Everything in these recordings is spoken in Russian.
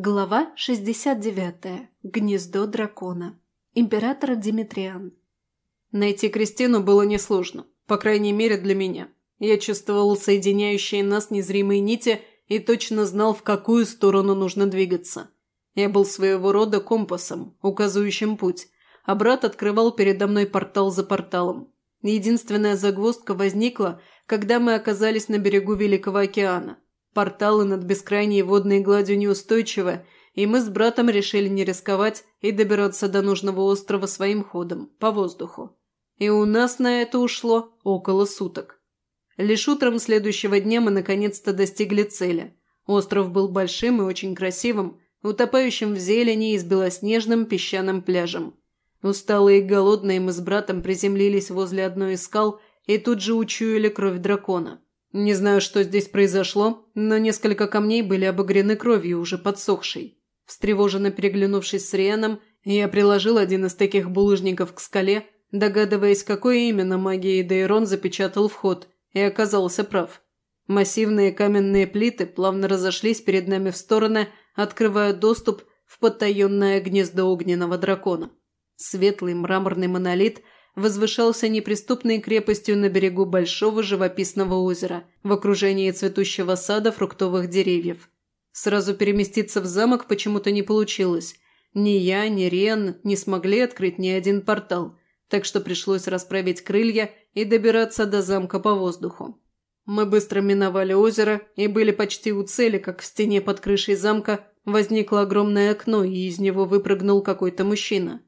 Глава 69. Гнездо дракона. Император Димитриан. Найти Кристину было несложно, по крайней мере для меня. Я чувствовал соединяющие нас незримые нити и точно знал, в какую сторону нужно двигаться. Я был своего рода компасом, указывающим путь, а брат открывал передо мной портал за порталом. Единственная загвоздка возникла, когда мы оказались на берегу Великого океана – Порталы над бескрайней водной гладью неустойчивы, и мы с братом решили не рисковать и добираться до нужного острова своим ходом, по воздуху. И у нас на это ушло около суток. Лишь утром следующего дня мы наконец-то достигли цели. Остров был большим и очень красивым, утопающим в зелени и с белоснежным песчаным пляжем. Усталые и голодные мы с братом приземлились возле одной из скал и тут же учуяли кровь дракона. Не знаю, что здесь произошло, но несколько камней были обогрены кровью, уже подсохшей. Встревоженно переглянувшись с Рианом, я приложил один из таких булыжников к скале, догадываясь, какой именно магией Дейрон запечатал вход, и оказался прав. Массивные каменные плиты плавно разошлись перед нами в стороны, открывая доступ в потаенное гнездо огненного дракона. Светлый мраморный монолит – возвышался неприступной крепостью на берегу большого живописного озера, в окружении цветущего сада фруктовых деревьев. Сразу переместиться в замок почему-то не получилось. Ни я, ни Риан не смогли открыть ни один портал, так что пришлось расправить крылья и добираться до замка по воздуху. Мы быстро миновали озеро и были почти у цели, как в стене под крышей замка возникло огромное окно, и из него выпрыгнул какой-то мужчина.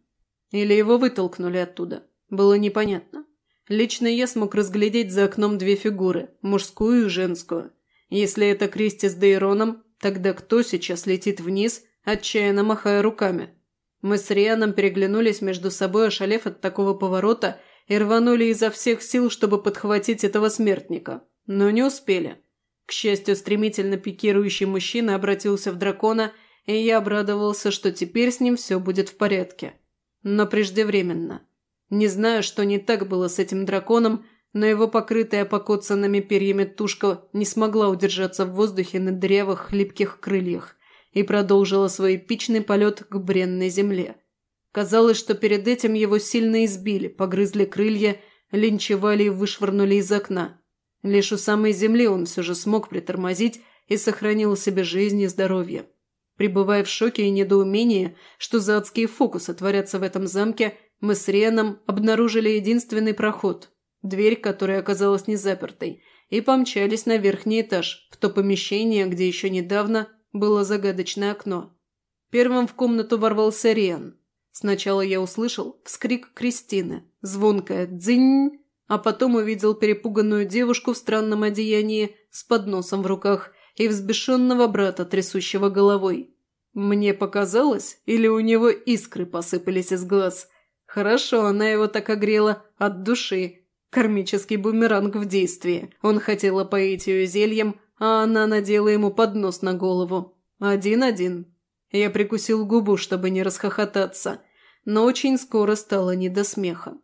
Или его вытолкнули оттуда. Было непонятно. Лично я смог разглядеть за окном две фигуры – мужскую и женскую. Если это Кристи с Дейроном, тогда кто сейчас летит вниз, отчаянно махая руками? Мы с Рианом переглянулись между собой, ошалев от такого поворота, и рванули изо всех сил, чтобы подхватить этого смертника. Но не успели. К счастью, стремительно пикирующий мужчина обратился в дракона, и я обрадовался, что теперь с ним все будет в порядке. Но преждевременно. Не знаю, что не так было с этим драконом, но его покрытая покоцанными перьями тушка не смогла удержаться в воздухе на древах хлипких крыльях и продолжила свой эпичный полет к бренной земле. Казалось, что перед этим его сильно избили, погрызли крылья, линчевали и вышвырнули из окна. Лишь у самой земли он все же смог притормозить и сохранил себе жизнь и здоровье. Пребывая в шоке и недоумении, что за адские фокусы творятся в этом замке, мы с Реном обнаружили единственный проход, дверь, которая оказалась не запертой, и помчались на верхний этаж, в то помещение, где еще недавно было загадочное окно. Первым в комнату ворвался Рен. Сначала я услышал вскрик Кристины, звонкое «дзинь», а потом увидел перепуганную девушку в странном одеянии с подносом в руках и взбешенного брата, трясущего головой. Мне показалось, или у него искры посыпались из глаз – Хорошо, она его так огрела от души. Кармический бумеранг в действии. Он хотел опоить ее зельем, а она надела ему поднос на голову. Один-один. Я прикусил губу, чтобы не расхохотаться, но очень скоро стало не до смеха.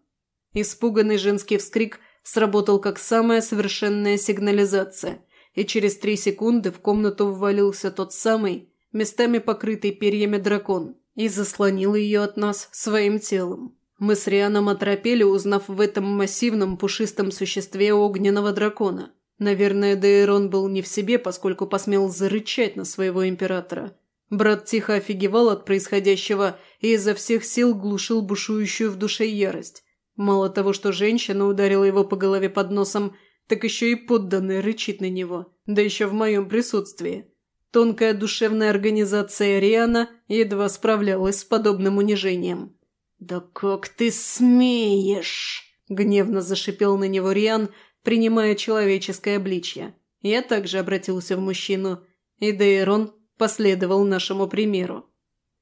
Испуганный женский вскрик сработал как самая совершенная сигнализация, и через три секунды в комнату ввалился тот самый, местами покрытый перьями дракон, и заслонил ее от нас своим телом. Мы с Рианом оторопели, узнав в этом массивном пушистом существе огненного дракона. Наверное, Дейрон был не в себе, поскольку посмел зарычать на своего императора. Брат тихо офигевал от происходящего и изо всех сил глушил бушующую в душе ярость. Мало того, что женщина ударила его по голове под носом, так еще и подданный рычит на него, да еще в моем присутствии. Тонкая душевная организация Риана едва справлялась с подобным унижением. «Да как ты смеешь!» – гневно зашипел на него Риан, принимая человеческое обличье. Я также обратился в мужчину, и Дейрон последовал нашему примеру.